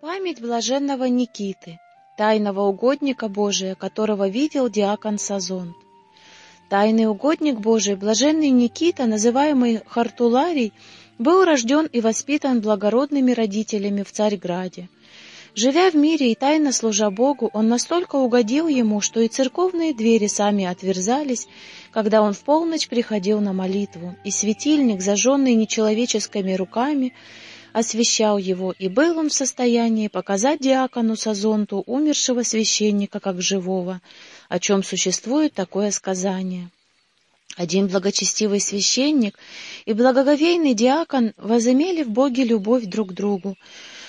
Память блаженного Никиты, тайного угодника Божия, которого видел диакон Сазонт. Тайный угодник Божий, блаженный Никита, называемый Хартуларий, был рожден и воспитан благородными родителями в Царьграде. Живя в мире и тайно служа Богу, он настолько угодил ему, что и церковные двери сами отверзались, когда он в полночь приходил на молитву, и светильник, зажженный нечеловеческими руками, освещал его, и был он в состоянии показать диакону Сазонту умершего священника как живого, о чем существует такое сказание. Один благочестивый священник и благоговейный диакон возымели в Боге любовь друг к другу,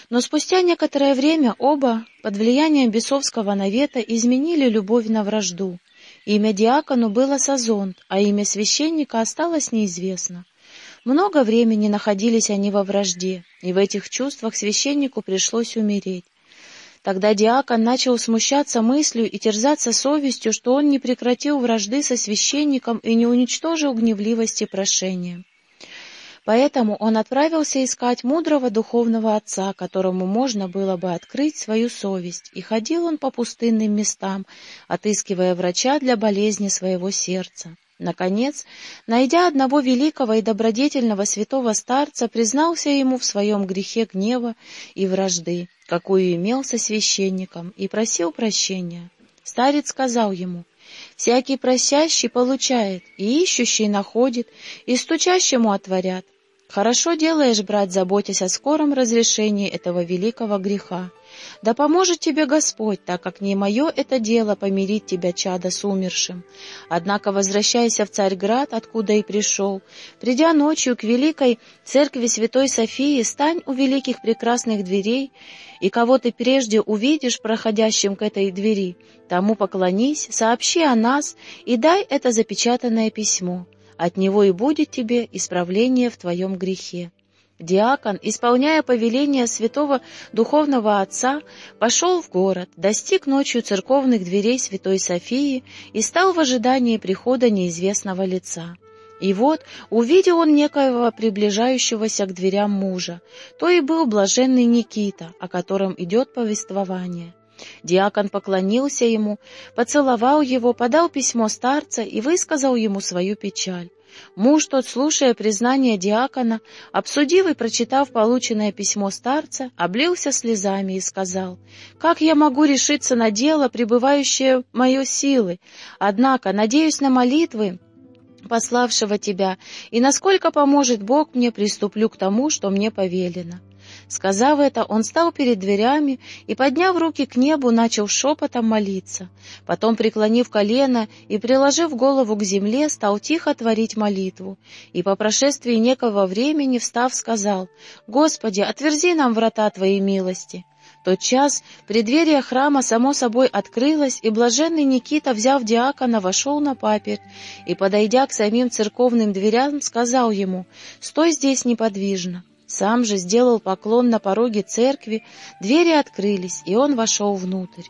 но спустя некоторое время оба, под влиянием бесовского навета, изменили любовь на вражду. Имя диакону было Сазонт, а имя священника осталось неизвестно. Много времени находились они во вражде, и в этих чувствах священнику пришлось умереть. Тогда диакон начал смущаться мыслью и терзаться совестью, что он не прекратил вражды со священником и не уничтожил гневливости прошения. Поэтому он отправился искать мудрого духовного отца, которому можно было бы открыть свою совесть, и ходил он по пустынным местам, отыскивая врача для болезни своего сердца. Наконец, найдя одного великого и добродетельного святого старца, признался ему в своем грехе гнева и вражды, какую имел со священником, и просил прощения. Старец сказал ему, «Всякий просящий получает, и ищущий находит, и стучащему отворят. Хорошо делаешь, брат, заботясь о скором разрешении этого великого греха. Да поможет тебе Господь, так как не мое это дело помирить тебя, чада, с умершим. Однако возвращайся в Царьград, откуда и пришел. Придя ночью к великой церкви Святой Софии, стань у великих прекрасных дверей, и кого ты прежде увидишь проходящим к этой двери, тому поклонись, сообщи о нас и дай это запечатанное письмо. От него и будет тебе исправление в твоем грехе. Диакон, исполняя повеление святого духовного отца, пошел в город, достиг ночью церковных дверей Святой Софии и стал в ожидании прихода неизвестного лица. И вот увидел он некоего приближающегося к дверям мужа, то и был блаженный Никита, о котором идет повествование. Диакон поклонился ему, поцеловал его, подал письмо старца и высказал ему свою печаль. Муж тот, слушая признание диакона, обсудив и прочитав полученное письмо старца, облился слезами и сказал, «Как я могу решиться на дело, пребывающее мое силы? Однако, надеюсь на молитвы, пославшего тебя, и насколько поможет Бог мне, приступлю к тому, что мне повелено». Сказав это, он стал перед дверями и, подняв руки к небу, начал шепотом молиться. Потом, преклонив колено и приложив голову к земле, стал тихо творить молитву. И по прошествии некого времени, встав, сказал, «Господи, отверзи нам врата Твоей милости». тот час преддверие храма само собой открылось, и блаженный Никита, взяв диакона, вошел на паперть и, подойдя к самим церковным дверям, сказал ему, «Стой здесь неподвижно». Сам же сделал поклон на пороге церкви, двери открылись, и он вошел внутрь.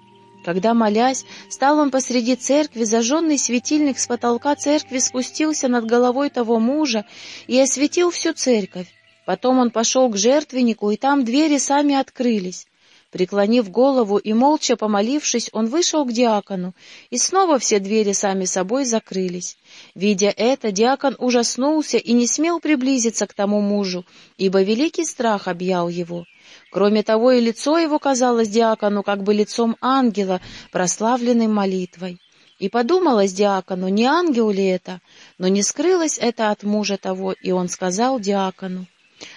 Когда, молясь, стал он посреди церкви, зажженный светильник с потолка церкви спустился над головой того мужа и осветил всю церковь. Потом он пошел к жертвеннику, и там двери сами открылись. Преклонив голову и молча помолившись, он вышел к диакону, и снова все двери сами собой закрылись. Видя это, диакон ужаснулся и не смел приблизиться к тому мужу, ибо великий страх объял его. Кроме того, и лицо его казалось диакону как бы лицом ангела, прославленным молитвой. И подумалось диакону, не ангел ли это, но не скрылось это от мужа того, и он сказал диакону,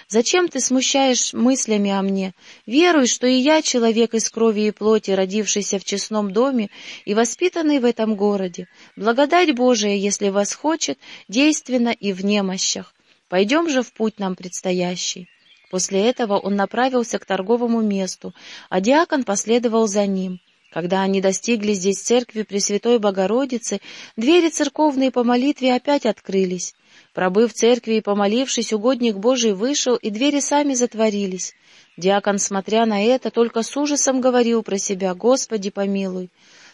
Зачем ты смущаешь мыслями о мне? Веруй, что и я человек из крови и плоти, родившийся в честном доме и воспитанный в этом городе. Благодать Божия, если вас хочет, действенно и в немощах. Пойдем же в путь нам предстоящий». После этого он направился к торговому месту, а диакон последовал за ним. Когда они достигли здесь церкви Пресвятой Богородицы, двери церковные по молитве опять открылись. Пробыв в церкви и помолившись, угодник Божий вышел, и двери сами затворились. Диакон, смотря на это, только с ужасом говорил про себя «Господи, помилуй».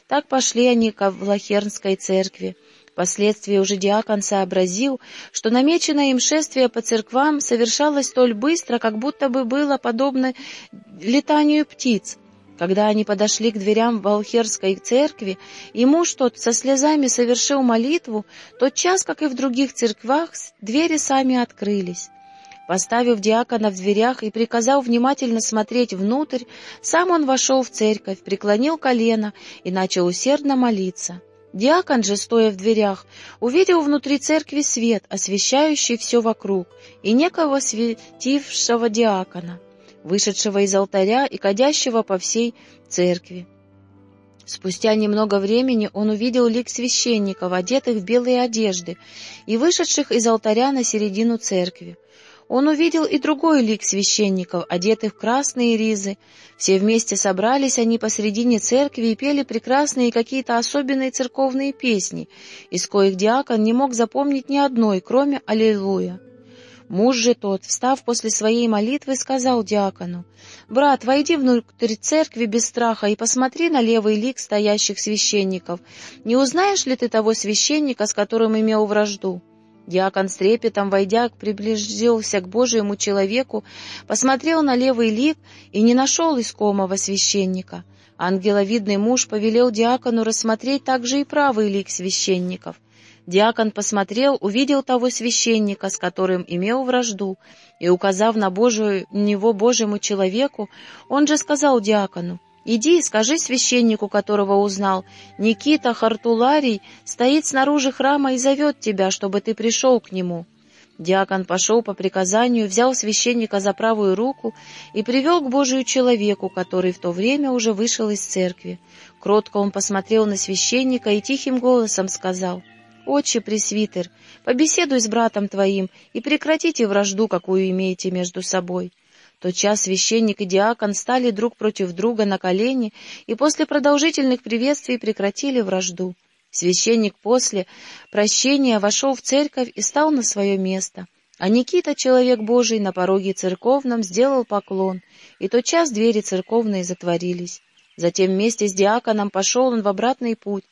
Так пошли они к Влахернской церкви. Впоследствии уже диакон сообразил, что намеченное им шествие по церквам совершалось столь быстро, как будто бы было подобно летанию птиц. Когда они подошли к дверям Волхерской церкви, и муж тот со слезами совершил молитву, тот час, как и в других церквах, двери сами открылись. Поставив диакона в дверях и приказал внимательно смотреть внутрь, сам он вошел в церковь, преклонил колено и начал усердно молиться. Диакон же, стоя в дверях, увидел внутри церкви свет, освещающий все вокруг, и некого светившего диакона, вышедшего из алтаря и кадящего по всей церкви. Спустя немного времени он увидел лик священников, одетых в белые одежды, и вышедших из алтаря на середину церкви. Он увидел и другой лик священников, одетых в красные ризы. Все вместе собрались они посредине церкви и пели прекрасные какие-то особенные церковные песни, из коих диакон не мог запомнить ни одной, кроме «Аллилуйя». Муж же тот, встав после своей молитвы, сказал диакону, «Брат, войди внутрь церкви без страха и посмотри на левый лик стоящих священников. Не узнаешь ли ты того священника, с которым имел вражду?» Диакон с трепетом, войдя, приблизился к Божьему человеку, посмотрел на левый лик и не нашел искомого священника. Ангеловидный муж повелел диакону рассмотреть также и правый лик священников. Диакон посмотрел, увидел того священника, с которым имел вражду, и, указав на Божию, него Божьему человеку, он же сказал диакону, Иди и скажи священнику, которого узнал, Никита Хартуларий стоит снаружи храма и зовет тебя, чтобы ты пришел к нему». Диакон пошел по приказанию, взял священника за правую руку и привел к Божию человеку, который в то время уже вышел из церкви. Кротко он посмотрел на священника и тихим голосом сказал, «Отче пресвитер, побеседуй с братом твоим и прекратите вражду, какую имеете между собой». Тотчас священник и диакон стали друг против друга на колени и после продолжительных приветствий прекратили вражду. Священник после прощения вошел в церковь и стал на свое место, а Никита, человек Божий, на пороге церковном сделал поклон, и тотчас двери церковные затворились. Затем вместе с диаконом пошел он в обратный путь.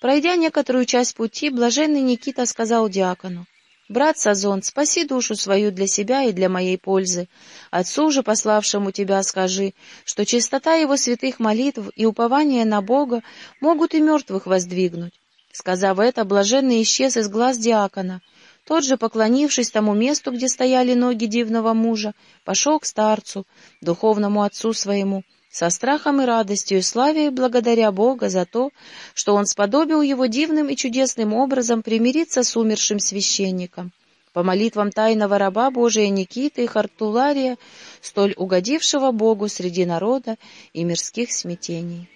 Пройдя некоторую часть пути, блаженный Никита сказал диакону, Брат Сазон, спаси душу свою для себя и для моей пользы. Отцу же, пославшему тебя, скажи, что чистота его святых молитв и упование на Бога могут и мертвых воздвигнуть. Сказав это, блаженный исчез из глаз диакона. Тот же, поклонившись тому месту, где стояли ноги дивного мужа, пошел к старцу, духовному отцу своему, со страхом и радостью, славя и благодаря Бога за то, что Он сподобил его дивным и чудесным образом примириться с умершим священником. По молитвам тайного раба Божия Никиты и Хартулария, столь угодившего Богу среди народа и мирских смятений.